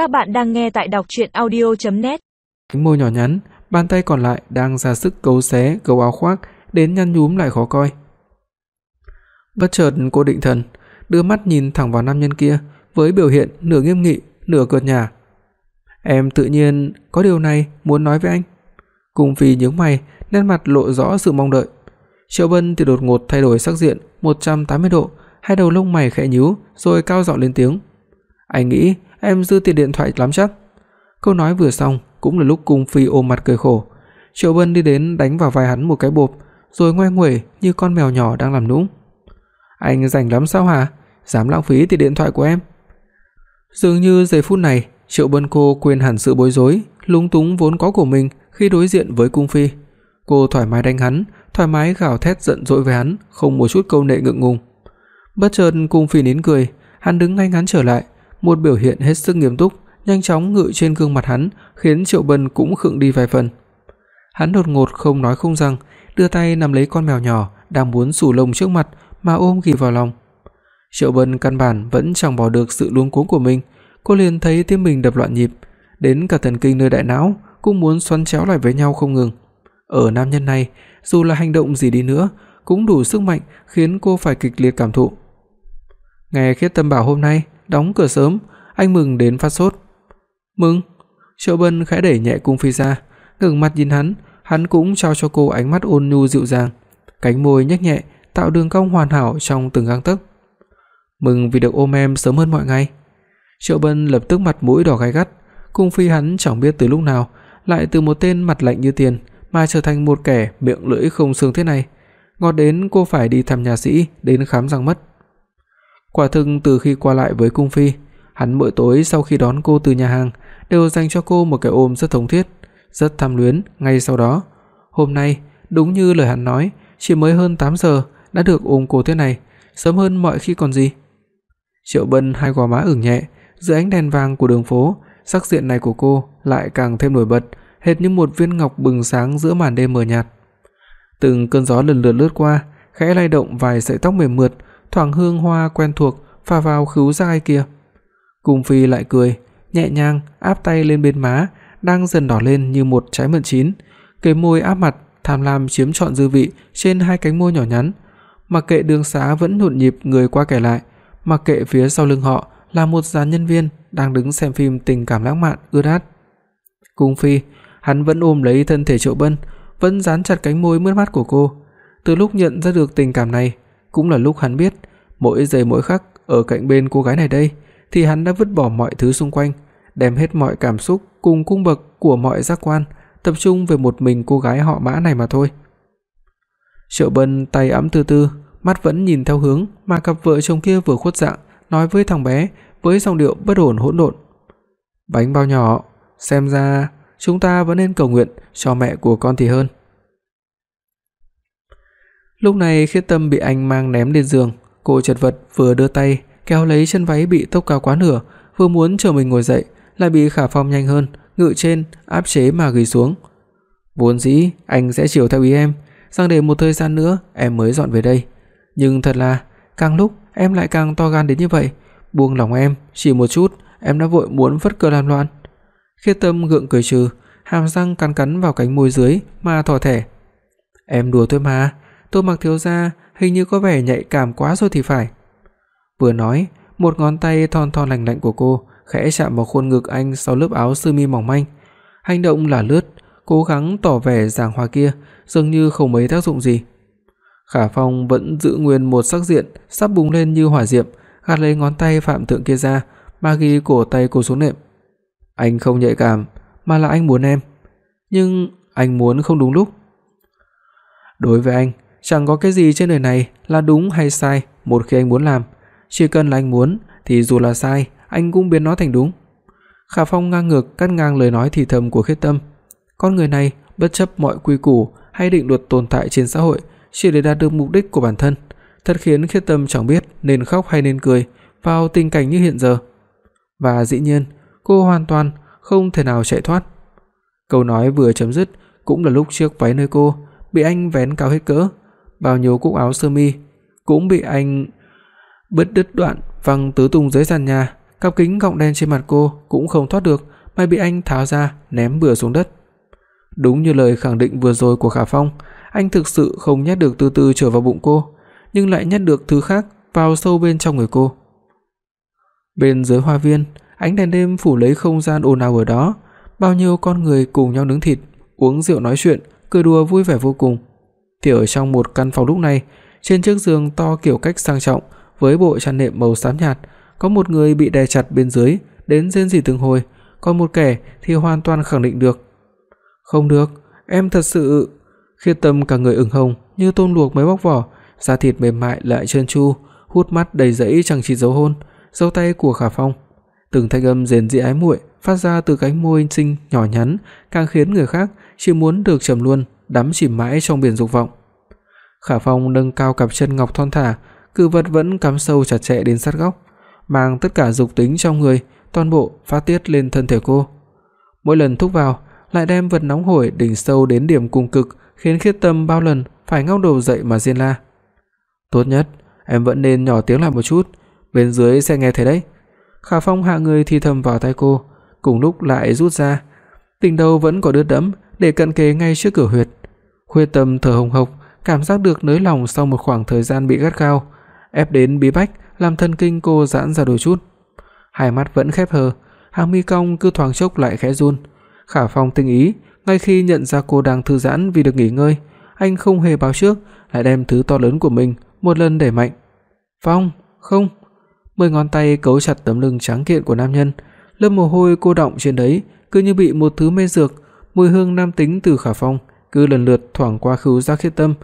Các bạn đang nghe tại đọc audio net Cánh môi nhỏ nhắn, bàn tay còn lại đang ra sức cấu xé gấu áo khoác đến nhăn nhúm lại khó coi. Bất chợt cô định thần, đưa mắt nhìn thẳng vào nam nhân kia với biểu hiện nửa nghiêm nghị, nửa cợt nhả. "Em tự nhiên có điều này muốn nói với anh." cùng Phi nhướng mày, nét mặt lộ rõ sự mong đợi. Triệu Bân thì đột ngột thay đổi sắc diện 180 độ, hai đầu lông mày khẽ nhíu, rồi cao giọng lên tiếng. "Anh nghĩ em dư tiền điện thoại lắm chắc?" Câu nói vừa xong, cũng là lúc Cung Phi ôm mặt cười khổ. Triệu vân đi đến đánh vào vai hắn một cái bộp, rồi ngoe nguẩy như con mèo nhỏ đang làm nũng. "Anh rảnh lắm sao hả? Dám lãng phí tiền điện thoại của em?" Dường như giây phút này, Triệu Bân cô quên hẳn sự bối rối, lúng túng vốn có của mình khi đối diện với cung phi. Cô thoải mái đánh hắn, thoải mái gào thét giận dỗi với hắn, không một chút câu nệ ngượng ngùng. Bất chợt cung phi nín cười, hắn đứng ngay ngắn trở lại, một biểu hiện hết sức nghiêm túc, nhanh chóng ngự trên gương mặt hắn, khiến Triệu Bân cũng khựng đi vài phần. Hắn đột ngột không nói không rằng, đưa tay nắm lấy con mèo nhỏ đang muốn sủ lông trước mặt mà ôm ghì vào lòng. Triệu Bân căn bản vẫn chẳng bỏ được sự luống cuống của mình, cô liền thấy tim mình đập loạn nhịp, đến cả thần kinh nơi đại não cũng muốn xoắn chéo lại với nhau không ngừng. Ở nam nhân này, dù là hành động gì đi nữa, cũng đủ sức mạnh khiến cô phải kịch liệt cảm thụ. Nghe Khiết Tâm bảo hôm nay đóng cửa sớm, anh mừng đến phát sốt. "Mừng?" Triệu Bân khẽ đẩy nhẹ cung phi ra, ngẩng mặt nhìn hắn, hắn cũng trao cho cô ánh mắt ôn nhu dịu dàng, cánh môi nhếch nhẹ, tạo đường cong hoàn hảo trong từng gang tấc. "Mừng vì được ôm em sớm hơn mọi ngày." Triệu Bân lập tức mặt mũi đỏ gay gắt, cung phi hắn chẳng biết từ lúc nào lại từ một tên mặt lạnh như tiền mà trở thành một kẻ miệng lưỡi không xương thế này, ngọt đến cô phải đi thăm nhà sĩ đến khám răng mất. Quả thực từ khi qua lại với cung phi, hắn mỗi tối sau khi đón cô từ nhà hàng đều dành cho cô một cái ôm rất thống thiết, rất tham luyến ngay sau đó. Hôm nay, đúng như lời hắn nói, chỉ mới hơn 8 giờ đã được ôm cô thế này, sớm hơn mọi khi còn gì. Triệu Bân hai gò má ửng nhẹ, dưới ánh đèn vàng của đường phố, sắc diện này của cô lại càng thêm nổi bật, hệt như một viên ngọc bừng sáng giữa màn đêm mờ nhạt. Từng cơn gió lần lượt lướt qua, khẽ lay động vài sợi tóc mềm mượt, thoảng hương hoa quen thuộc pha vào khứu giác kia. Cung Phi lại cười, nhẹ nhàng áp tay lên bên má đang dần đỏ lên như một trái mận chín, cái môi áp mặt tham lam chiếm trọn dư vị trên hai cánh môi nhỏ nhắn. Mặc kệ đường xá vẫn nhộn nhịp người qua kẻ lại, mặc kệ phía sau lưng họ là một dàn nhân viên đang đứng xem phim tình cảm lãng mạn ướt át. Cung Phi, hắn vẫn ôm lấy thân thể Triệu Bân, vẫn dán chặt cánh môi mướt mát của cô. Từ lúc nhận ra được tình cảm này, cũng là lúc hắn biết, mỗi giây mỗi khắc ở cạnh bên cô gái này đây, thì hắn đã vứt bỏ mọi thứ xung quanh, đem hết mọi cảm xúc cùng cung bậc của mọi giác quan, tập trung về một mình cô gái họ Mã này mà thôi. Triệu Bân tay ấm từ từ, mắt vẫn nhìn theo hướng mà cặp vợ chồng kia vừa khuất dạng, nói với thằng bé với giọng điệu bất ổn hỗn độn. "Bánh bao nhỏ, xem ra chúng ta vẫn nên cầu nguyện cho mẹ của con thì hơn." Lúc này Khiết Tâm bị anh mang ném lên giường, cô chật vật vừa đưa tay kéo lấy chân váy bị tốc cao quá nửa, vừa muốn chờ mình ngồi dậy, lại bị Khả Phong nhanh hơn, ngự trên áp chế mà gửi xuống. Vốn dĩ anh sẽ chiều theo ý em, rằng để một thời gian nữa em mới dọn về đây, nhưng thật là càng lúc em lại càng to gan đến như vậy, buông lòng em, chỉ một chút, em đã vội muốn phất cờ làm loạn. Khiết Tâm gượng cười trừ, hàm răng cắn cắn vào cánh môi dưới mà thỏ thẻ. Em đùa thôi mà, Tô Mặc thiếu gia hình như có vẻ nhạy cảm quá rồi thì phải. Vừa nói, một ngón tay thon thon lành lạnh của cô khẽ chạm vào khuôn ngực anh sau lớp áo sơ mi mỏng manh. Hành động là lướt, cố gắng tỏ vẻ giảng hòa kia, dường như không mấy tác dụng gì. Khả Phong vẫn giữ nguyên một sắc diện sắp bùng lên như hỏa diệm, gạt lấy ngón tay Phạm Thượng kia ra, mà ghi cổ tay cô xuống nệm. Anh không nhạy cảm, mà là anh muốn em, nhưng anh muốn không đúng lúc. Đối với anh, chẳng có cái gì trên đời này là đúng hay sai, một khi anh muốn làm, chỉ cần là anh muốn thì dù là sai, anh cũng biến nó thành đúng. Khả Phong ngang ngược cắt ngang lời nói thì thầm của Khiết Tâm. Con người này bất chấp mọi quy củ hay định luật tồn tại trên xã hội chỉ để đạt được mục đích của bản thân, thật khiến Khiết Tâm chẳng biết nên khóc hay nên cười vào tình cảnh như hiện giờ. Và dĩ nhiên, cô hoàn toàn không thể nào chạy thoát. Câu nói vừa chấm dứt cũng là lúc chiếc váy nơi cô bị anh vén cao hết cỡ, bao nhiêu cúc áo sơ mi cũng bị anh bứt đứt đoạn văng tứ tung dưới sàn nhà, cặp kính gọng đen trên mặt cô cũng không thoát được mà bị anh tháo ra ném bừa xuống đất. Đúng như lời khẳng định vừa rồi của Khả Phong, anh thực sự không nhét được từ từ trở vào bụng cô, nhưng lại nhét được thứ khác vào sâu bên trong người cô. Bên dưới hoa viên, ánh đèn đêm phủ lấy không gian ồn ào ở đó, bao nhiêu con người cùng nhau nướng thịt, uống rượu nói chuyện, cười đùa vui vẻ vô cùng. Thì ở trong một căn phòng lúc này, trên chiếc giường to kiểu cách sang trọng với bộ chăn nệm màu xám nhạt, có một người bị đè chặt bên dưới đến rên rỉ từng hồi, còn một kẻ thì hoàn toàn khẳng định được. Không được, em thật sự Khiết Tâm cả người ửng hồng như tôm luộc mới bóc vỏ, da thịt mềm mại lại trơn tru, hút mắt đầy dẫy chẳng chỉ dấu hôn, dấu tay của Khả Phong. Từng thanh âm rền rĩ ái muội phát ra từ cánh môi xinh nhỏ nhắn, càng khiến người khác chỉ muốn được chầm luôn, đắm chìm mãi trong biển dục vọng. Khả Phong nâng cao cặp chân ngọc thon thả, cử vật vẫn cắm sâu chặt chẽ đến sát góc, mang tất cả dục tính trong người toàn bộ phát tiết lên thân thể cô. Mỗi lần thúc vào, lại đem vật nóng hổi đỉnh sâu đến điểm cùng cực, khiến Khiết Tâm bao lần phải ngóc đầu dậy mà rên la. "Tốt nhất, em vẫn nên nhỏ tiếng lại một chút, bên dưới sẽ nghe thấy đấy." Khả Phong hạ người thì thầm vào tai cô, cùng lúc lại rút ra. Tình đầu vẫn có đứt đẫm để cận kề ngay trước cửa huyệt. Khuê Tâm thở hồng hộc, cảm giác được nới lòng sau một khoảng thời gian bị gắt gao, ép đến bí bách, làm thần kinh cô giãn ra đôi chút. Hai mắt vẫn khép hờ, hàng mi cong cứ thoáng chốc lại khẽ run. Khả Phong tinh ý, ngay khi nhận ra cô đang thư giãn vì được nghỉ ngơi, anh không hề báo trước, lại đem thứ to lớn của mình một lần đẩy mạnh. "Phong, không." Mười ngón tay cấu chặt tấm lưng trắng kiện của nam nhân, lớp mồ hôi cô đọng trên đấy cứ như bị một thứ mê dược, mùi hương nam tính từ Khả Phong cứ lần lượt thoảng qua khứu giác khiết tâm,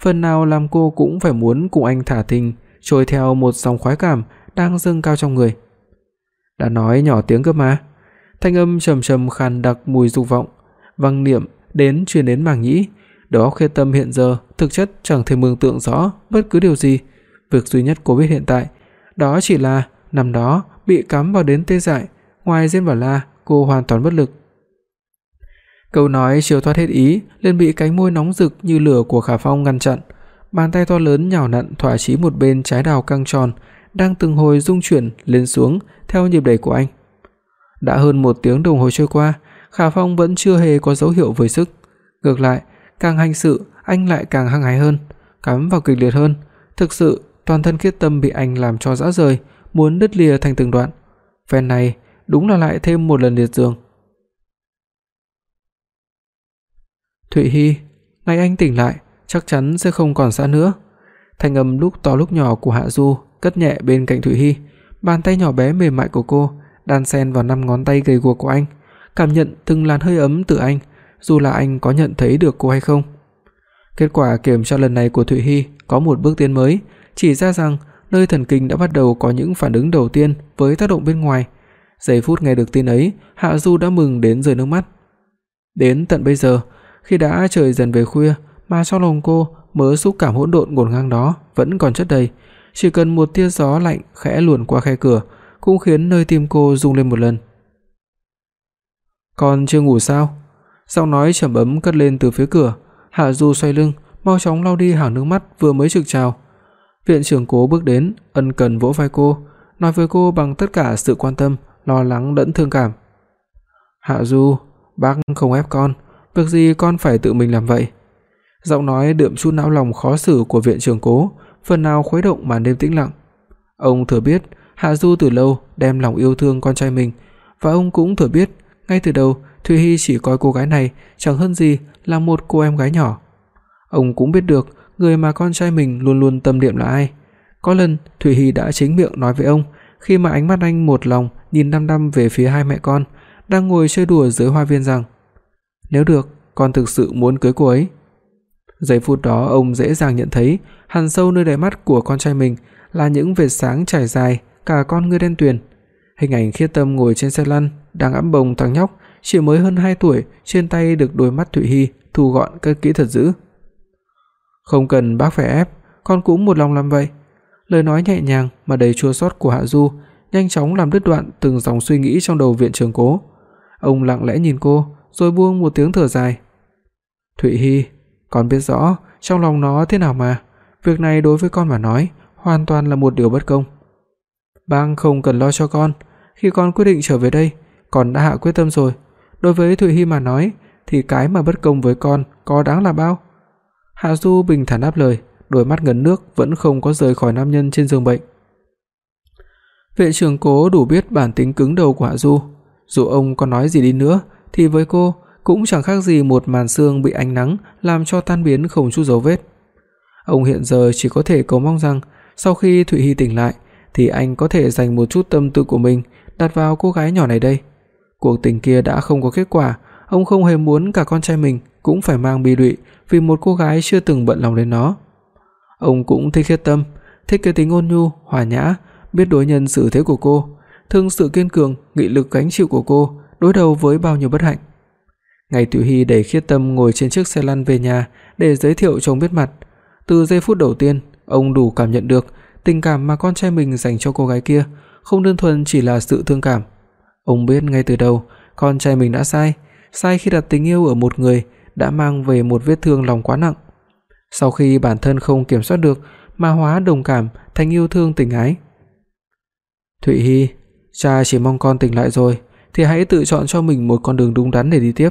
phần nào làm cô cũng phải muốn cùng anh thả tình, trôi theo một dòng khoái cảm đang dâng cao trong người. Đã nói nhỏ tiếng cơ mà. Thanh âm trầm trầm khàn đặc mùi dục vọng, vang niệm đến truyền đến màng nhĩ, đầu óc Khê Tâm hiện giờ thực chất chẳng thể mường tượng rõ bất cứ điều gì, việc duy nhất cô biết hiện tại đó chỉ là năm đó bị cắm vào đến tê dại, ngoài Diên và La, cô hoàn toàn bất lực. Câu nói chưa thoát hết ý, liền bị cánh môi nóng rực như lửa của Khả Phong ngăn chặn. Bàn tay to lớn nhào nặn thỏa chí một bên trái đào căng tròn, đang từng hồi rung chuyển lên xuống theo nhịp đẩy của anh. Đã hơn một tiếng đồng hồ trôi qua, Khả Phong vẫn chưa hề có dấu hiệu hồi sức. Ngược lại, càng hành sự, anh lại càng hăng hái hơn, cắm vào kịch liệt hơn, thực sự toàn thân Khiết Tâm bị anh làm cho rã rời, muốn đứt lìa thành từng đoạn. Phen này đúng là lại thêm một lần liệt giường. Thụy Hi, ngày anh tỉnh lại, chắc chắn sẽ không còn xa nữa. Thanh âm lúc to lúc nhỏ của Hạ Du cất nhẹ bên cạnh Thụy Hi, bàn tay nhỏ bé mềm mại của cô đan xen vào năm ngón tay gầy guộc của anh, cảm nhận từng làn hơi ấm từ anh, dù là anh có nhận thấy được cô hay không. Kết quả kiểm tra lần này của Thụy Hi có một bước tiến mới, chỉ ra rằng nơi thần kinh đã bắt đầu có những phản ứng đầu tiên với tác động bên ngoài. Giây phút nghe được tin ấy, Hạ Du đã mừng đến rơi nước mắt. Đến tận bây giờ, khi đã trời dần về khuya mà trong lòng cô mớ xúc cảm hỗn độn ngổn ngang đó vẫn còn chất đầy, chỉ cần một tia gió lạnh khẽ luồn qua khe cửa cũng khiến nơi tim cô rung lên một lần. "Con chưa ngủ sao?" Giọng nói trầm ấm cất lên từ phía cửa, Hạ Du xoay lưng, mau chóng lau đi hàng nước mắt vừa mới trực trào. Viện trưởng Cố bước đến, ân cần vỗ vai cô, nói với cô bằng tất cả sự quan tâm, lo lắng lẫn thương cảm. "Hạ Du, bác không ép con, việc gì con phải tự mình làm vậy." Giọng nói đượm chút não lòng khó xử của viện trưởng Cố, phần nào khuấy động màn đêm tĩnh lặng. Ông thừa biết Hạ Du từ lâu đem lòng yêu thương con trai mình, và ông cũng thừa biết ngay từ đầu Thủy Hi chỉ coi cô gái này chẳng hơn gì là một cô em gái nhỏ. Ông cũng biết được người mà con trai mình luôn luôn tâm niệm là ai. Có lần Thủy Hi đã chính miệng nói với ông, khi mà ánh mắt anh một lòng nhìn đăm đăm về phía hai mẹ con đang ngồi chơi đùa dưới hoa viên rằng: "Nếu được, con thực sự muốn cưới cô ấy." Giây phút đó ông dễ dàng nhận thấy, hằn sâu nơi đáy mắt của con trai mình là những vệt sáng trải dài cả con ngươi đen tuyền. Hình ảnh Khiết Tâm ngồi trên xe lăn, đang ẵm bồng thằng nhóc chỉ mới hơn 2 tuổi, trên tay được đôi mắt Thụy Hi thu gọn cất kỹ thật dữ. Không cần bác phải ép, con cũng một lòng làm vậy. Lời nói nhẹ nhàng mà đầy chua xót của Hạ Du nhanh chóng làm đứt đoạn từng dòng suy nghĩ trong đầu viện trưởng Cố. Ông lặng lẽ nhìn cô, rồi buông một tiếng thở dài. "Thụy Hi, con biết rõ trong lòng nó thế nào mà, việc này đối với con mà nói hoàn toàn là một điều bất công. Bang không cần lo cho con, khi con quyết định trở về đây, con đã hạ quyết tâm rồi. Đối với Thụy Hi mà nói, thì cái mà bất công với con có đáng là bao?" Hạ Du bình thản đáp lời, đôi mắt ngấn nước vẫn không có rời khỏi nam nhân trên giường bệnh. Vệ trưởng Cố đủ biết bản tính cứng đầu của Hạ Du, dù ông có nói gì đi nữa thì với cô cũng chẳng khác gì một màn sương bị ánh nắng làm cho tan biến không chút dấu vết. Ông hiện giờ chỉ có thể cầu mong rằng sau khi Thụy Hi tỉnh lại thì anh có thể dành một chút tâm tư của mình đặt vào cô gái nhỏ này đây. Cuộc tình kia đã không có kết quả, ông không hề muốn cả con trai mình cũng phải mang bi lụy vì một cô gái chưa từng bận lòng đến nó. Ông cũng thích Khiết Tâm, thích cái tính ôn nhu, hòa nhã, biết đối nhân xử thế của cô, thương sự kiên cường, nghị lực gánh chịu của cô đối đầu với bao nhiêu bất hạnh. Ngày Tiểu Hy đẩy Khiết Tâm ngồi trên chiếc xe lăn về nhà để giới thiệu chồng biết mặt, từ giây phút đầu tiên, ông đủ cảm nhận được tình cảm mà con trai mình dành cho cô gái kia không đơn thuần chỉ là sự thương cảm. Ông biết ngay từ đầu, con trai mình đã sai, sai khi đặt tình yêu ở một người đã mang về một vết thương lòng quá nặng. Sau khi bản thân không kiểm soát được mà hóa đồng cảm thành yêu thương tình ái. Thụy Hi, cha chỉ mong con tỉnh lại rồi thì hãy tự chọn cho mình một con đường đúng đắn để đi tiếp.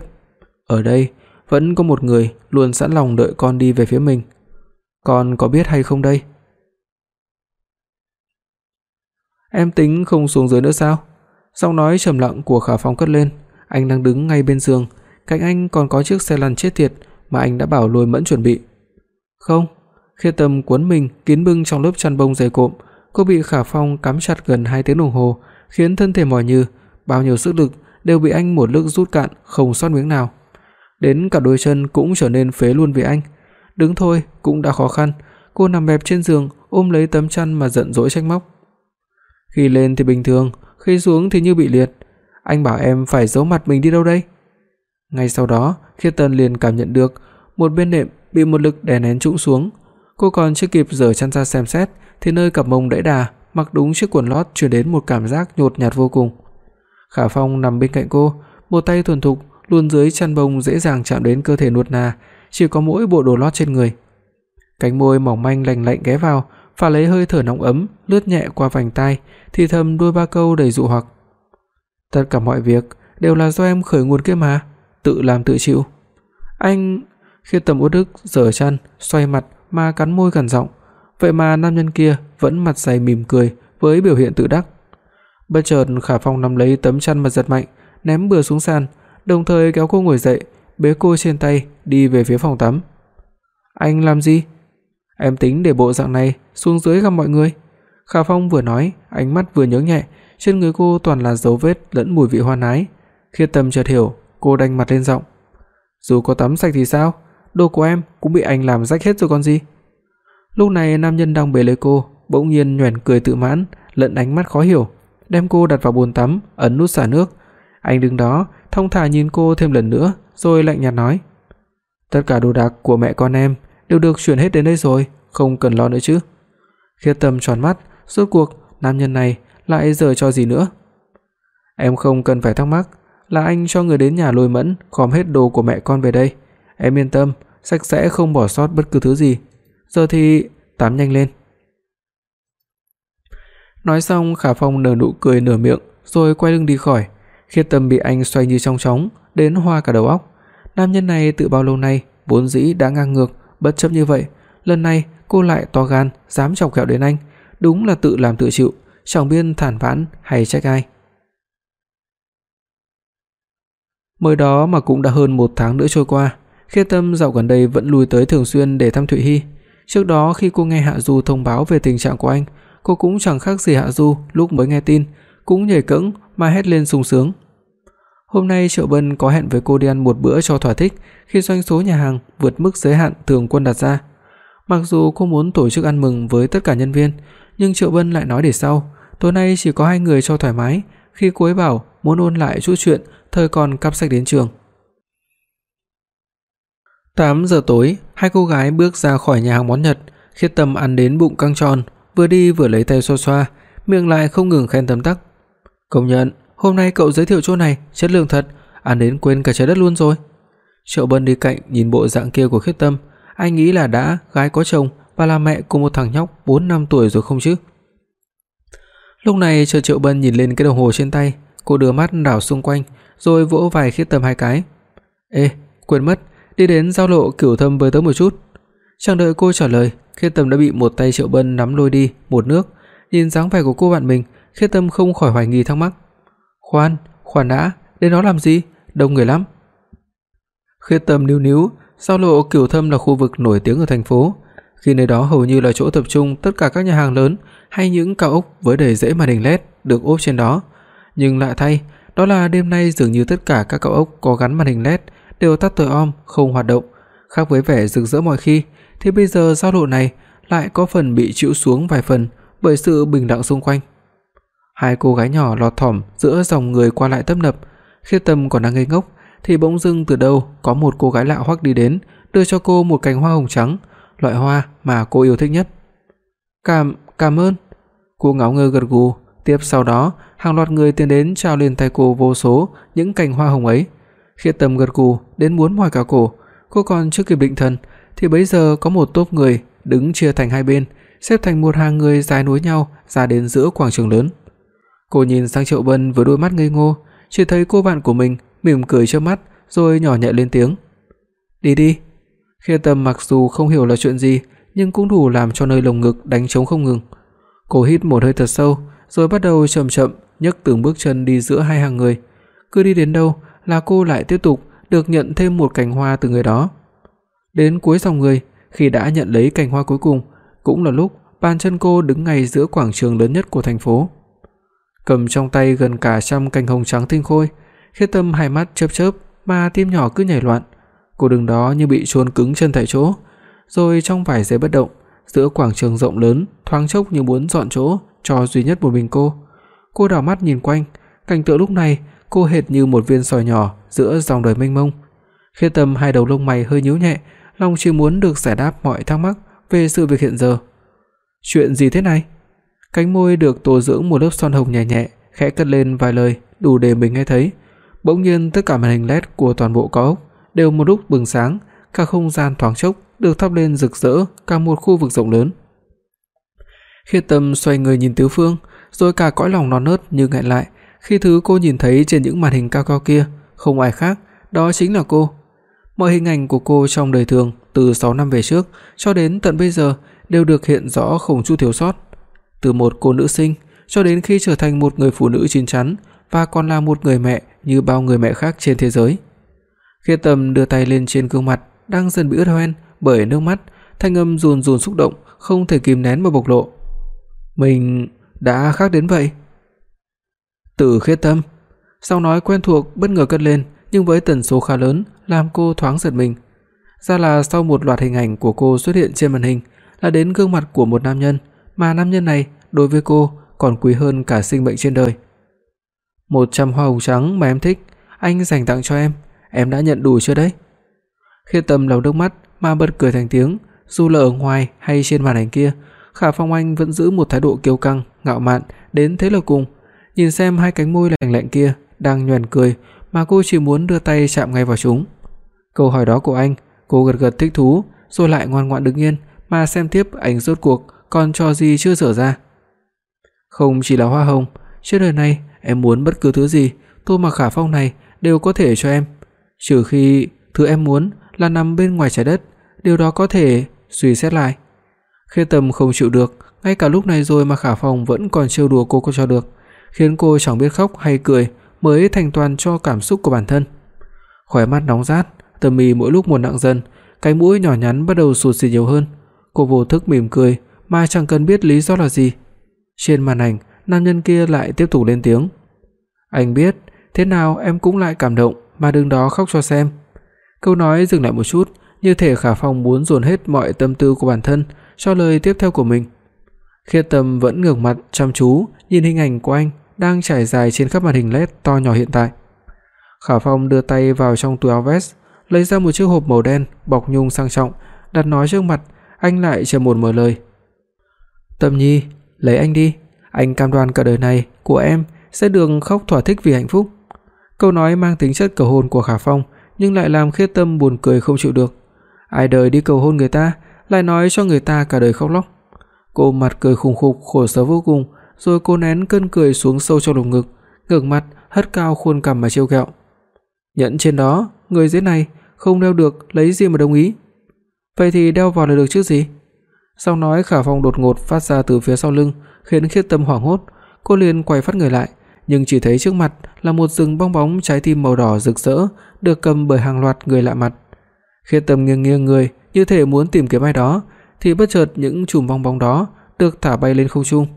Ở đây vẫn có một người luôn sẵn lòng đợi con đi về phía mình. Con có biết hay không đây? Em tính không xuống dưới nữa sao? Giọng nói trầm lặng của Khả Phong cất lên, anh đang đứng ngay bên giường, cạnh anh còn có chiếc xe lăn chết tiệt mà anh đã bảo Lôi Mẫn chuẩn bị. Không, Khiết Tâm cuốn mình kín bưng trong lớp chăn bông dày cộm, cô bị Khả Phong cắm chặt gần 2 tiếng đồng hồ, khiến thân thể mỏi nhừ, bao nhiêu sức lực đều bị anh một lực rút cạn, không sót miếng nào. Đến cả đôi chân cũng trở nên phế luôn vì anh. Đứng thôi cũng đã khó khăn, cô nằm bẹp trên giường, ôm lấy tấm chăn mà giận dỗi trách móc. Khi lên thì bình thường, khi xuống thì như bị liệt. Anh bảo em phải giấu mặt mình đi đâu đây? Ngay sau đó, Khiết Tân liền cảm nhận được một bên nệm bị một lực đè nén trũng xuống. Cô còn chưa kịp giở chăn ra xem xét thì nơi cặp mông đẫy đà, mặc đúng chiếc quần lót truyền đến một cảm giác nhột nhạt vô cùng. Khả Phong nằm bên cạnh cô, một tay thuần thục luồn dưới chăn bông dễ dàng chạm đến cơ thể nuột nà, chỉ có mỗi bộ đồ lót trên người. Cánh môi mỏng manh lạnh lạnh ghé vào, phả lấy hơi thở nóng ấm lướt nhẹ qua vành tai, thì thầm đôi ba câu đầy dụ hoặc. Tất cả mọi việc đều là do em khởi nguồn kia mà, tự làm tự chịu. Anh khi tầm Út đức giở chăn, xoay mặt mà cắn môi gần giọng, vậy mà nam nhân kia vẫn mặt dày mỉm cười với biểu hiện tự đắc. Bất chợt Khả Phong nắm lấy tấm chăn mà giật mạnh, ném bừa xuống sàn, đồng thời kéo cô ngồi dậy, bế cô trên tay đi về phía phòng tắm. "Anh làm gì?" "Em tính để bộ dạng này xuống dưới gặp mọi người." Khả Phong vừa nói, ánh mắt vừa nhớ nhẹ, trên người cô toàn là dấu vết lẫn mùi vị hoa nái Khiết Tâm chợt hiểu, cô đanh mặt lên giọng, "Dù có tắm sạch thì sao, đồ của em cũng bị anh làm rách hết rồi còn gì." Lúc này nam nhân đang bế lấy cô, bỗng nhiên nhoẻn cười tự mãn, lẫn ánh mắt khó hiểu, đem cô đặt vào bồn tắm, ấn nút xả nước. Anh đứng đó, thong thả nhìn cô thêm lần nữa, rồi lạnh nhạt nói: "Tất cả đồ đạc của mẹ con em đều được chuyển hết đến đây rồi, không cần lo nữa chứ." Khiết Tâm tròn mắt, rốt cuộc nam nhân này lại giở trò gì nữa? Em không cần phải thắc mắc, là anh cho người đến nhà Lôi Mẫn gom hết đồ của mẹ con về đây. Em yên tâm, sạch sẽ không bỏ sót bất cứ thứ gì. Giờ thì tắm nhanh lên. Nói xong, Khả Phong nở nụ cười nửa miệng rồi quay lưng đi khỏi. Khiết Tâm bị anh xoay như trong chóng, đến hoa cả đầu óc. Nam nhân này tự bao lâu nay vốn dĩ đã ngang ngược, bất chấp như vậy, lần này cô lại to gan dám chọc ghẹo đến anh, đúng là tự làm tự chịu, chẳng biết thản vãn hay trách ai. Mới đó mà cũng đã hơn một tháng nữa trôi qua, Khiết Tâm dạo gần đây vẫn lui tới thường xuyên để thăm Thụy Hi. Trước đó khi cô nghe Hạ Du thông báo về tình trạng của anh, cô cũng chẳng khác gì Hạ Du lúc mới nghe tin, cũng nhảy cẫng mà hét lên sung sướng. Hôm nay Triệu Bân có hẹn với cô đi ăn một bữa cho thỏa thích khi doanh số nhà hàng vượt mức giới hạn thường quân đặt ra. Mặc dù cô muốn tổ chức ăn mừng với tất cả nhân viên, nhưng Triệu Bân lại nói để sau, tối nay chỉ có hai người cho thoải mái, khi cô ấy bảo muốn ôn lại chút chuyện thời còn cắp sách đến trường. 8 giờ tối, hai cô gái bước ra khỏi nhà hàng món Nhật, Khiết Tâm ăn đến bụng căng tròn, vừa đi vừa lấy tay xoa xoa, miệng lại không ngừng khen tấm tắc. Công nhận, hôm nay cậu giới thiệu chỗ này chất lượng thật, ăn đến quên cả trái đất luôn rồi. Triệu Bân đi cạnh nhìn bộ dạng kia của Khiết Tâm, anh nghĩ là đã gái có chồng và là mẹ của một thằng nhóc 4 năm tuổi rồi không chứ? Lúc này Triệu Triệu Bân nhìn lên cái đồng hồ trên tay, cô đưa mắt đảo xung quanh, rồi vỗ vai Khiết Tâm hai cái. "Ê, quên mất, đi đến giao lộ Cửu Thâm với tớ một chút." Chẳng đợi cô trả lời, Khiết Tâm đã bị một tay Triệu Bân nắm lôi đi một nước. Nhìn dáng vẻ của cô bạn mình, Khiết Tâm không khỏi hoài nghi thắc mắc. "Khoan, khoan đã, đến đó làm gì? Đông người lắm." Khiết Tâm níu níu, giao lộ Cửu Thâm là khu vực nổi tiếng ở thành phố, khi nơi đó hầu như là chỗ tập trung tất cả các nhà hàng lớn hay những cao ốc với đầy rẫy màn hình LED được ốp trên đó. Nhưng lạ thay, đó là đêm nay dường như tất cả các cao ốc có gắn màn hình LED đều tắt tối om, không hoạt động. Khác với vẻ rực rỡ mọi khi, thì bây giờ giao lộ này lại có phần bị chịu xuống vài phần bởi sự bình đẳng xung quanh. Hai cô gái nhỏ lọt thỏm giữa dòng người qua lại tấp nập, khi Tâm còn đang ngây ngốc thì bỗng dưng từ đâu có một cô gái lạ hoắc đi đến, đưa cho cô một cành hoa hồng trắng, loại hoa mà cô yêu thích nhất. "Cảm cảm ơn." Cô ngáo ngơ gật gù, tiếp sau đó, hàng loạt người tiến đến trao lên tay cô vô số những cành hoa hồng ấy. Khi Tâm gật gù đến muốn mỏi cả cổ, cô còn chưa kịp định thần thì bấy giờ có một tốp người đứng chia thành hai bên, xếp thành một hàng người dài nối nhau ra đến giữa quảng trường lớn. Cô nhìn sang Triệu Bân với đôi mắt ngây ngô, chỉ thấy cô bạn của mình mỉm cười trước mắt rồi nhỏ nhẹ lên tiếng. "Đi đi." Khê Tâm mặc dù không hiểu là chuyện gì, nhưng cũng đủ làm cho nơi lồng ngực đánh trống không ngừng. Cô hít một hơi thật sâu, rồi bắt đầu chậm chậm nhấc từng bước chân đi giữa hai hàng người. Cứ đi đến đâu là cô lại tiếp tục được nhận thêm một cành hoa từ người đó. Đến cuối dòng người, khi đã nhận lấy cành hoa cuối cùng, cũng là lúc bàn chân cô đứng ngay giữa quảng trường lớn nhất của thành phố. Cầm trong tay gần cả trăm cành hồng trắng tinh khôi, Khiết Tâm hai mắt chớp chớp mà tim nhỏ cứ nhảy loạn. Cô đứng đó như bị chôn cứng chân tại chỗ, rồi trong vài giây bất động, giữa quảng trường rộng lớn, thoáng chốc như muốn dọn chỗ cho duy nhất một mình cô. Cô đảo mắt nhìn quanh, cảnh tượng lúc này cô hệt như một viên sỏi nhỏ giữa dòng đời mênh mông. Khiết Tâm hai đầu lông mày hơi nhíu nhẹ, lòng chỉ muốn được giải đáp mọi thắc mắc về sự việc hiện giờ. Chuyện gì thế này? Cánh môi được tô dưỡng một lớp son hồng nhẹ nhẹ, khẽ cất lên vài lời đủ để mình nghe thấy. Bỗng nhiên tất cả màn hình LED của toàn bộ cao ốc đều một lúc bừng sáng, cả không gian thoáng chốc được thắp lên rực rỡ cả một khu vực rộng lớn. Khiết Tâm xoay người nhìn tứ phương, rồi cả cõi lòng non nớt như nghẹn lại khi thứ cô nhìn thấy trên những màn hình cao cao kia không ai khác, đó chính là cô. Mọi hình ảnh của cô trong đời thường từ 6 năm về trước cho đến tận bây giờ đều được hiện rõ không chút thiếu sót. Từ một cô nữ sinh cho đến khi trở thành một người phụ nữ chín chắn và còn là một người mẹ như bao người mẹ khác trên thế giới. khi Tâm đưa tay lên trên gương mặt đang dần bị ướt hoen bởi nước mắt, thanh âm run run xúc động, không thể kìm nén mà bộc lộ. Mình đã khác đến vậy. Từ Khiết Tâm, sau nói quen thuộc bất ngờ cất lên, nhưng với tần số khá lớn, làm cô thoáng giật mình. Ra là sau một loạt hình ảnh của cô xuất hiện trên màn hình, là đến gương mặt của một nam nhân, mà nam nhân này đối với cô còn quý hơn cả sinh mệnh trên đời. 100 hoa hồng trắng mà em thích, anh dành tặng cho em, em đã nhận đủ chưa đấy? Khiết Tâm lau nước mắt mà bật cười thành tiếng, dù là ở ngoài hay trên màn ảnh kia, Khả Phong Anh vẫn giữ một thái độ kiêu căng, ngạo mạn đến thế là cùng. Nhìn xem hai cánh môi lạnh lạnh kia đang nhoẻn cười mà cô chỉ muốn đưa tay chạm ngay vào chúng. Câu hỏi đó của anh, cô gật gật thích thú, rồi lại ngoan ngoãn đứng yên mà xem tiếp anh rốt cuộc còn trò gì chưa dở ra. Không chỉ là hoa hồng, trên đời này em muốn bất cứ thứ gì, Tô Mặc Khả Phong này đều có thể cho em, trừ khi thứ em muốn là nằm bên ngoài trái đất, điều đó có thể suy xét lại. Khê Tâm không chịu được, ngay cả lúc này rồi mà Khả Phong vẫn còn trêu đùa cô cô cho được, khiến cô chẳng biết khóc hay cười mới thành toàn cho cảm xúc của bản thân. Khóe mắt nóng rát, tâm mi mỗi lúc một nặng dần, cái mũi nhỏ nhắn bắt đầu sụt xì nhiều hơn. Cô vô thức mỉm cười mà chẳng cần biết lý do là gì. Trên màn ảnh, nam nhân kia lại tiếp tục lên tiếng. "Anh biết, thế nào em cũng lại cảm động, mà đừng đó khóc cho xem." Câu nói dừng lại một chút, như thể Khả Phong muốn dồn hết mọi tâm tư của bản thân cho lời tiếp theo của mình. Khiết Tâm vẫn ngước mặt chăm chú nhìn hình ảnh của anh đang trải dài trên khắp màn hình LED to nhỏ hiện tại. Khả Phong đưa tay vào trong túi áo vest, lấy ra một chiếc hộp màu đen bọc nhung sang trọng, đặt nó trước mặt, anh lại trầm một mở lời. "Tâm Nhi, lấy anh đi, anh cam đoan cả đời này của em sẽ được khóc thỏa thích vì hạnh phúc." Câu nói mang tính chất cầu hôn của Khả Phong, nhưng lại làm Khiết Tâm buồn cười không chịu được. Ai đời đi cầu hôn người ta, lại nói cho người ta cả đời khóc lóc. Cô mặt cười khùng khục khổ sở vô cùng, rồi cô nén cơn cười xuống sâu trong lồng ngực, ngẩng mặt hất cao khuôn cằm mà trêu ghẹo. Nhẫn trên đó, người dưới này không đeo được lấy gì mà đồng ý? Vậy thì đeo vào là được chứ gì? Sau nói Khả Phong đột ngột phát ra từ phía sau lưng, khiến Khiết Tâm hoảng hốt, cô liền quay phát người lại, nhưng chỉ thấy trước mặt là một rừng bong bóng trái tim màu đỏ rực rỡ được cầm bởi hàng loạt người lạ mặt. Khiết Tâm nghiêng nghiêng người, như thể muốn tìm kiếm ai đó, thì bất chợt những chùm bong bóng đó được thả bay lên không trung.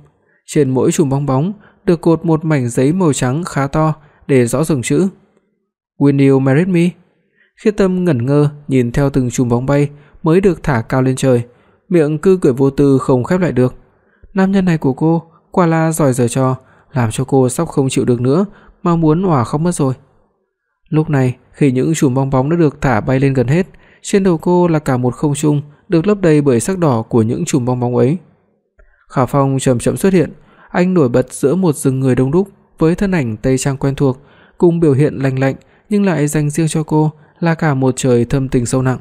Trên mỗi chùm bong bóng được cột một mảnh giấy màu trắng khá to để rõ dòng chữ Will you marry me? Khi Tâm ngẩn ngơ nhìn theo từng chùm bóng bay mới được thả cao lên trời, miệng cứ cười vô tư không khép lại được. Nam nhân này của cô quả là giỏi giở trò, làm cho cô sắp không chịu được nữa mà muốn òa khóc mất rồi. Lúc này, khi những chùm bong bóng đã được thả bay lên gần hết, trên đầu cô là cả một không trung được lấp đầy bởi sắc đỏ của những chùm bong bóng ấy. Khả Phong chậm chậm xuất hiện, anh nổi bật giữa một rừng người đông đúc với thân ảnh tây trang quen thuộc, cùng biểu hiện lạnh lạnh nhưng lại dành riêng cho cô là cả một trời thâm tình sâu nặng.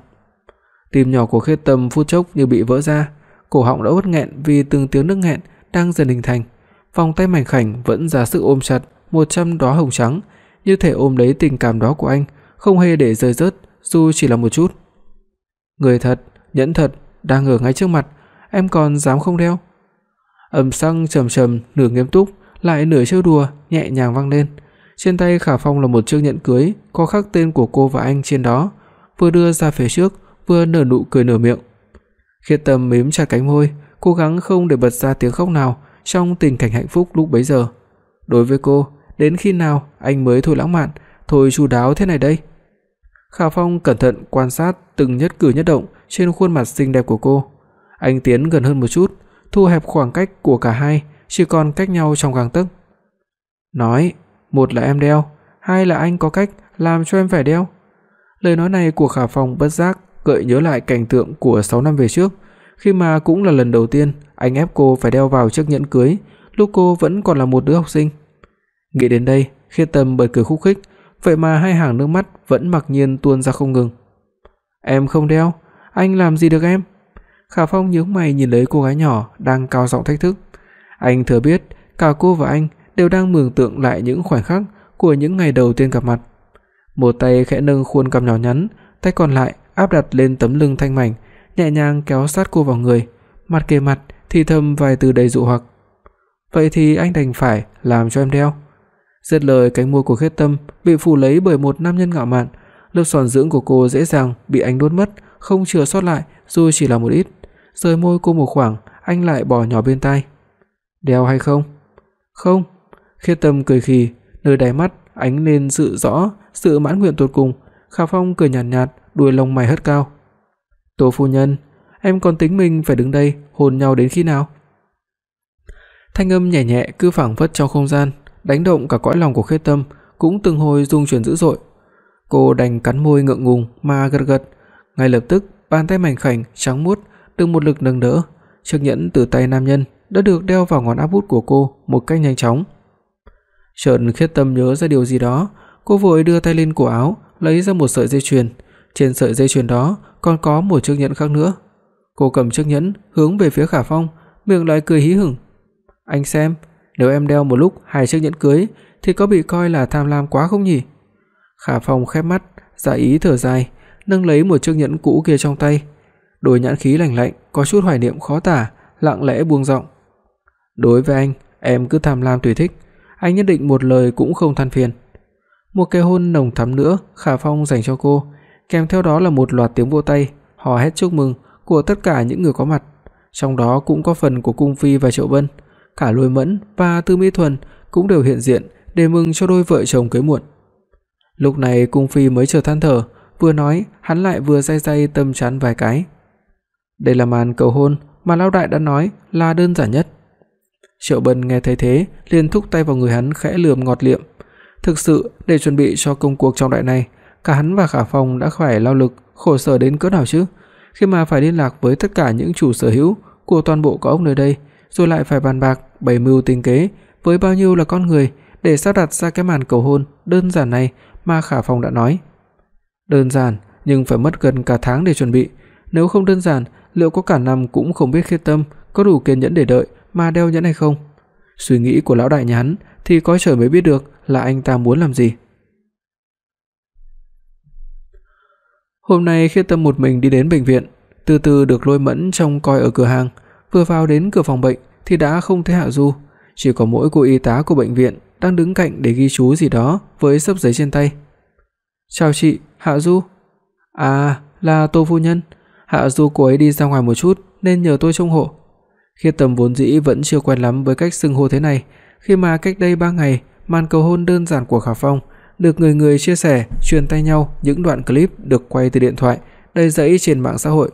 Tim nhỏ của Khê Tâm phút chốc như bị vỡ ra, cổ họng đã uất nghẹn vì từng tiếng nức nghẹn đang dần hình thành. Vòng tay mảnh khảnh vẫn ra sức ôm chặt 100 đóa hồng trắng, như thể ôm lấy tình cảm đó của anh, không hề để rơi rớt dù chỉ là một chút. Người thật, nhẫn thật đang ở ngay trước mặt, em còn dám không đeo? Âm sắc trầm trầm, nửa nghiêm túc, lại nửa trêu đùa nhẹ nhàng vang lên. Trên tay Khả Phong là một chiếc nhẫn cưới có khắc tên của cô và anh trên đó, vừa đưa ra phía trước, vừa nở nụ cười nửa miệng. Khiết Tâm mím chặt cánh môi, cố gắng không để bật ra tiếng khóc nào trong tình cảnh hạnh phúc lúc bấy giờ. Đối với cô, đến khi nào anh mới thôi lãng mạn, thôi chu đáo thế này đây? Khả Phong cẩn thận quan sát từng nhất cử nhất động trên khuôn mặt xinh đẹp của cô. Anh tiến gần hơn một chút, thu hẹp khoảng cách của cả hai, chỉ còn cách nhau trong gang tấc. Nói, một là em đeo, hai là anh có cách làm cho em phải đeo. Lời nói này của Khả Phong bất giác gợi nhớ lại cảnh tượng của 6 năm về trước, khi mà cũng là lần đầu tiên anh ép cô phải đeo vào chiếc nhẫn cưới, lúc cô vẫn còn là một đứa học sinh. Nghĩ đến đây, Khiết Tâm bật cười khúc khích, vậy mà hai hàng nước mắt vẫn mặc nhiên tuôn ra không ngừng. "Em không đeo, anh làm gì được em?" Khả Phong nhướng mày nhìn lấy cô gái nhỏ đang cao giọng thách thức. Anh thừa biết cả cô và anh đều đang mường tượng lại những khoảnh khắc của những ngày đầu tiên gặp mặt. Một tay khẽ nâng khuôn cằm nhỏ nhắn, tay còn lại áp đặt lên tấm lưng thanh mảnh, nhẹ nhàng kéo sát cô vào người, mặt kề mặt thì thầm vài từ đầy dụ hoặc. "Vậy thì anh đành phải làm cho em đeo." Giật lời cánh môi của Khiết Tâm bị phủ lấy bởi một nam nhân ngạo mạn, lớp son dưỡng của cô dễ dàng bị anh đốt mất, không chừa sót lại dù chỉ là một ít. Rời môi cô một khoảng, anh lại bỏ nhỏ bên tai. "Đeo hay không?" "Không." Khiết Tâm cười khì, nơi đáy mắt ánh lên sự rõ, sự mãn nguyện tột cùng. Khả Phong cười nhàn nhạt, nhạt, đuôi lông mày hất cao. "Tô phu nhân, em còn tính mình phải đứng đây hôn nhau đến khi nào?" Thanh âm nhẹ nhẹ cứ phảng phất trong không gian, đánh động cả cõi lòng của Khiết Tâm, cũng từng hồi rung chuyển dữ dội. Cô đành cắn môi ngượng ngùng mà gật gật, ngay lập tức bàn tay mảnh khảnh trắng muốt được một lực nâng đỡ, chiếc nhẫn từ tay nam nhân đã được đeo vào ngón áp út của cô một cách nhanh chóng. Chợt Khiết Tâm nhớ ra điều gì đó, cô vội đưa tay lên cổ áo, lấy ra một sợi dây chuyền, trên sợi dây chuyền đó còn có một chiếc nhẫn khác nữa. Cô cầm chiếc nhẫn hướng về phía Khả Phong, miệng lại cười hí hửng. "Anh xem, nếu em đeo một lúc hai chiếc nhẫn cưới thì có bị coi là tham lam quá không nhỉ?" Khả Phong khép mắt, giả ý thở dài, nâng lấy một chiếc nhẫn cũ kia trong tay. Đôi nhãn khí lạnh lạnh, có chút hoài niệm khó tả, lặng lẽ buông giọng. "Đối với anh, em cứ tham lam tùy thích, anh nhất định một lời cũng không than phiền." Một cái hôn nồng thắm nữa Khả Phong dành cho cô, kèm theo đó là một loạt tiếng vỗ tay, hò hét chúc mừng của tất cả những người có mặt, trong đó cũng có phần của cung phi và Triệu Vân, cả Lôi Mẫn và Tư Mỹ Thuần cũng đều hiện diện để mừng cho đôi vợ chồng cưới muộn. Lúc này cung phi mới chợt than thở, vừa nói, hắn lại vừa day day tâm chán vài cái. Đây là màn cầu hôn mà lão đại đã nói là đơn giản nhất. Triệu Bân nghe thấy thế, liền thúc tay vào người hắn khẽ lườm ngọt liệm. Thực sự, để chuẩn bị cho công cuộc trong đại này, cả hắn và Khả Phong đã phải lao lực, khổ sở đến cỡ nào chứ, khi mà phải liên lạc với tất cả những chủ sở hữu của toàn bộ các ốc nơi đây, rồi lại phải bàn bạc, bày mưu tính kế với bao nhiêu là con người để sắp đặt ra cái màn cầu hôn đơn giản này mà Khả Phong đã nói. Đơn giản, nhưng phải mất gần cả tháng để chuẩn bị, nếu không đơn giản, liệu có cả năm cũng không biết Khiết Tâm có đủ kiên nhẫn để đợi mà đeo nhẫn hay không. Suy nghĩ của lão đại nhà hắn thì có trời mới biết được là anh ta muốn làm gì. Hôm nay khiết Tâm một mình đi đến bệnh viện, từ từ được Lôi Mẫn trông coi ở cửa hàng, vừa vào đến cửa phòng bệnh thì đã không thấy Hạ Du, chỉ có mỗi cô y tá của bệnh viện đang đứng cạnh để ghi chú gì đó với sấp giấy trên tay. "Chào chị, Hạ Du." "À, là Tô phu nhân, Hạ Du cô ấy đi ra ngoài một chút nên nhờ tôi trông hộ." Khiết Tâm vốn dĩ vẫn chưa quen lắm với cách xưng hô thế này, khi mà cách đây 3 ngày, màn cầu hôn đơn giản của Khả Phong được người người chia sẻ, truyền tay nhau những đoạn clip được quay từ điện thoại đầy rẫy trên mạng xã hội.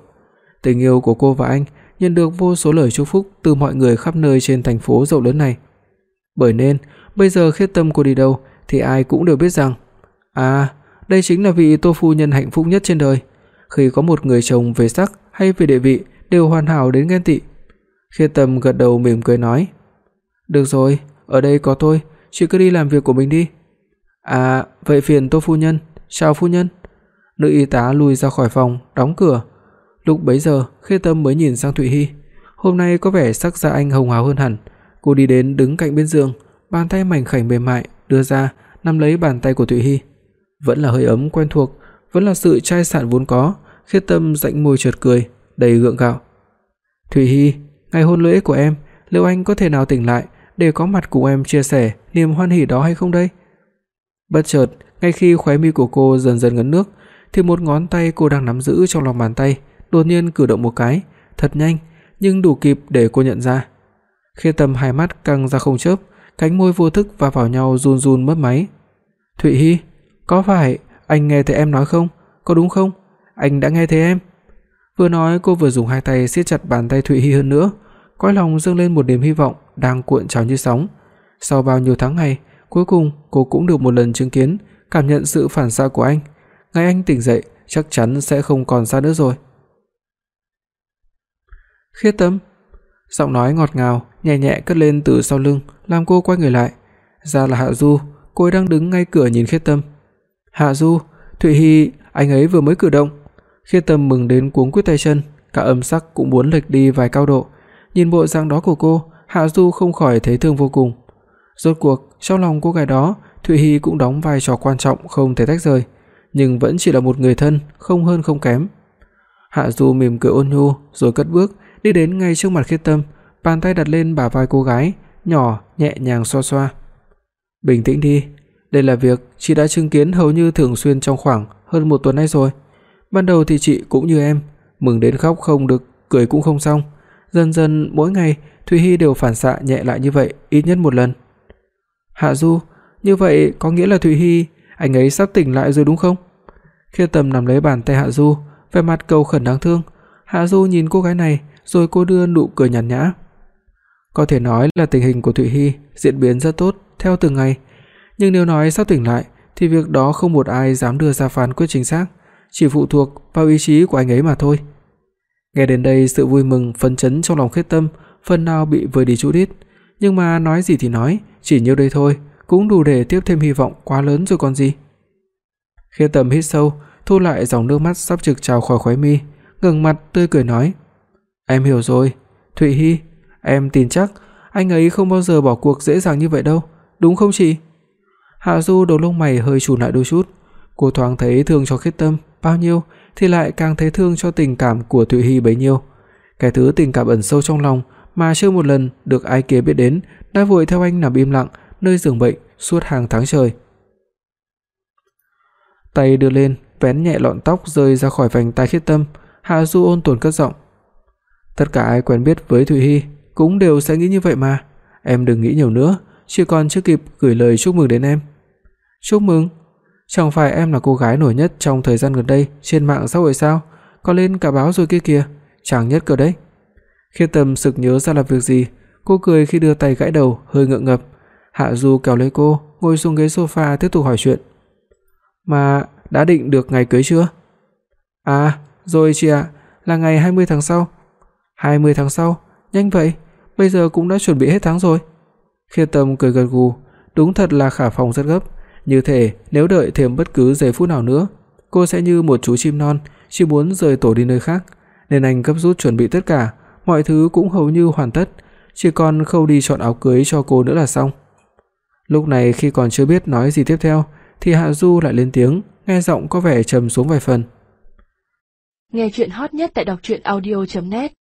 Tình yêu của cô và anh nhận được vô số lời chúc phúc từ mọi người khắp nơi trên thành phố rộng lớn này. Bởi nên, bây giờ Khiết Tâm cô đi đâu thì ai cũng đều biết rằng, à, đây chính là vị Tô phu nhân hạnh phúc nhất trên đời. Khi có một người chồng về sắc hay về địa vị đều hoàn hảo đến ghen tị. Khiết Tâm gật đầu mỉm cười nói: "Được rồi, ở đây có tôi, chị cứ đi làm việc của mình đi." "À, vậy phiền Tô phu nhân, chào phu nhân." Nữ y tá lui ra khỏi phòng, đóng cửa. Lúc bấy giờ, Khê Tâm mới nhìn sang Thụy Hi. Hôm nay có vẻ sắc da anh hồng hào hơn hẳn. Cô đi đến đứng cạnh bên giường, bàn tay mảnh khảnh mềm mại đưa ra, nắm lấy bàn tay của Thụy Hi. Vẫn là hơi ấm quen thuộc, vẫn là sự chai sạn vốn có, Khê Tâm rãnh môi chợt cười, đầy gượng gạo. "Thụy Hi, ngày hôn lễ của em, liệu anh có thể nào tỉnh lại để có mặt cùng em chia sẻ niềm hoan hỉ đó hay không đây?" Bất chợt, ngay khi khóe mi của cô dần dần ngấn nước, thì một ngón tay cô đang nắm giữ trong lòng bàn tay đột nhiên cử động một cái, thật nhanh, nhưng đủ kịp để cô nhận ra. Khi tầm hai mắt căng ra không chớp, cánh môi vô thức va vào nhau run run mất máy. "Thụy Hi, có phải anh nghe thấy em nói không? Có đúng không? Anh đã nghe thấy em." Vừa nói cô vừa dùng hai tay siết chặt bàn tay Thụy Hi hơn nữa, cõi lòng dâng lên một niềm hy vọng đang cuộn trào như sóng. Sau bao nhiêu tháng ngày, cuối cùng cô cũng được một lần chứng kiến, cảm nhận sự phản xạ của anh. Ngày anh tỉnh dậy, chắc chắn sẽ không còn xa nữa rồi. Khiết Tâm. Giọng nói ngọt ngào nhẹ nhẹ cất lên từ sau lưng, làm cô quay người lại. Ra là Hạ Du, cô ấy đang đứng ngay cửa nhìn Khiết Tâm. "Hạ Du, Thụy Hi, anh ấy vừa mới cử động." Khiết Tâm mừng đến cuống quýt tay chân, cả âm sắc cũng muốn lệch đi vài cao độ. Nhìn bộ dạng đó của cô, Hạ Du không khỏi thấy thương vô cùng. Rốt cuộc, trong lòng cô gái đó, Thụy Hi cũng đóng vai trò quan trọng không thể tách rời, nhưng vẫn chỉ là một người thân, không hơn không kém. Hạ Du mỉm cười ôn nhu rồi cất bước, đi đến ngay trước mặt Khiết Tâm, bàn tay đặt lên bả vai cô gái, nhỏ nhẹ nhàng xoa xoa. "Bình tĩnh đi, đây là việc chị đã chứng kiến hầu như thường xuyên trong khoảng hơn một tuần nay rồi. Ban đầu thì chị cũng như em, mừng đến khóc không được, cười cũng không xong. Dần dần mỗi ngày Thủy Hi đều phản xạ nhẹ lại như vậy ít nhất một lần." "Hạ Du, như vậy có nghĩa là Thủy Hi, anh ấy sắp tỉnh lại rồi đúng không?" Khi Tâm nắm lấy bàn tay Hạ Du, vẻ mặt cầu khẩn đáng thương. Hạ Du nhìn cô gái này, rồi cô đưa nụ cười nhàn nhã. Có thể nói là tình hình của Thụy Hi diễn biến rất tốt theo từng ngày, nhưng nếu nói sao tỉnh lại thì việc đó không một ai dám đưa ra phán quyết chính xác, chỉ phụ thuộc vào ý chí của anh ấy mà thôi. Nghe đến đây, sự vui mừng phấn chấn trong lòng Khiết Tâm phần nào bị vơi đi chút ít, nhưng mà nói gì thì nói, chỉ nhiêu đây thôi, cũng đủ để tiếp thêm hy vọng quá lớn rồi còn gì. Khiết Tâm hít sâu, thu lại dòng nước mắt sắp trực trào khỏi khóe mi, ngẩng mặt tươi cười nói: Em hiểu rồi, Thụy Hi, em tin chắc anh ấy không bao giờ bỏ cuộc dễ dàng như vậy đâu, đúng không chị? Hạ Du đầu lông mày hơi chùn lại đôi chút, cô thoáng thấy thương cho Khiết Tâm bao nhiêu thì lại càng thấy thương cho tình cảm của Thụy Hi bấy nhiêu. Cái thứ tình cảm ẩn sâu trong lòng mà chưa một lần được ai kia biết đến, đã vội theo anh nằm im lặng nơi giường bệnh suốt hàng tháng trời. Tay đưa lên, vén nhẹ lọn tóc rơi ra khỏi vành tai Khiết Tâm, Hạ Du ôn tồn cất giọng, Tất cả ai quen biết với Thụy Hi cũng đều sẽ nghĩ như vậy mà. Em đừng nghĩ nhiều nữa, chỉ còn chưa kịp gửi lời chúc mừng đến em. Chúc mừng? Chẳng phải em là cô gái nổi nhất trong thời gian gần đây trên mạng xã hội sao? Có lên cả báo rồi kia kìa, chẳng nhất cơ đấy. Khiết Tâm sực nhớ ra là việc gì, cô cười khi đưa tay gãi đầu, hơi ngượng ngập. Hạ Du kéo lấy cô, ngồi xuống ghế sofa tiếp tục hỏi chuyện. "Mà đã định được ngày cưới chưa?" "À, rồi chị ạ, là ngày 20 tháng sau." 20 tháng sau, nhanh vậy, bây giờ cũng đã chuẩn bị hết tháng rồi. Khiết Tâm cười gật gù, đúng thật là Khả Phong rất gấp, như thể nếu đợi thêm bất cứ giây phút nào nữa, cô sẽ như một chú chim non chỉ muốn rời tổ đi nơi khác, nên anh gấp rút chuẩn bị tất cả, mọi thứ cũng hầu như hoàn tất, chỉ còn khâu đi chọn áo cưới cho cô nữa là xong. Lúc này khi còn chưa biết nói gì tiếp theo thì Hạ Du lại lên tiếng, nghe giọng có vẻ trầm xuống vài phần. Nghe truyện hot nhất tại doctruyenaudio.net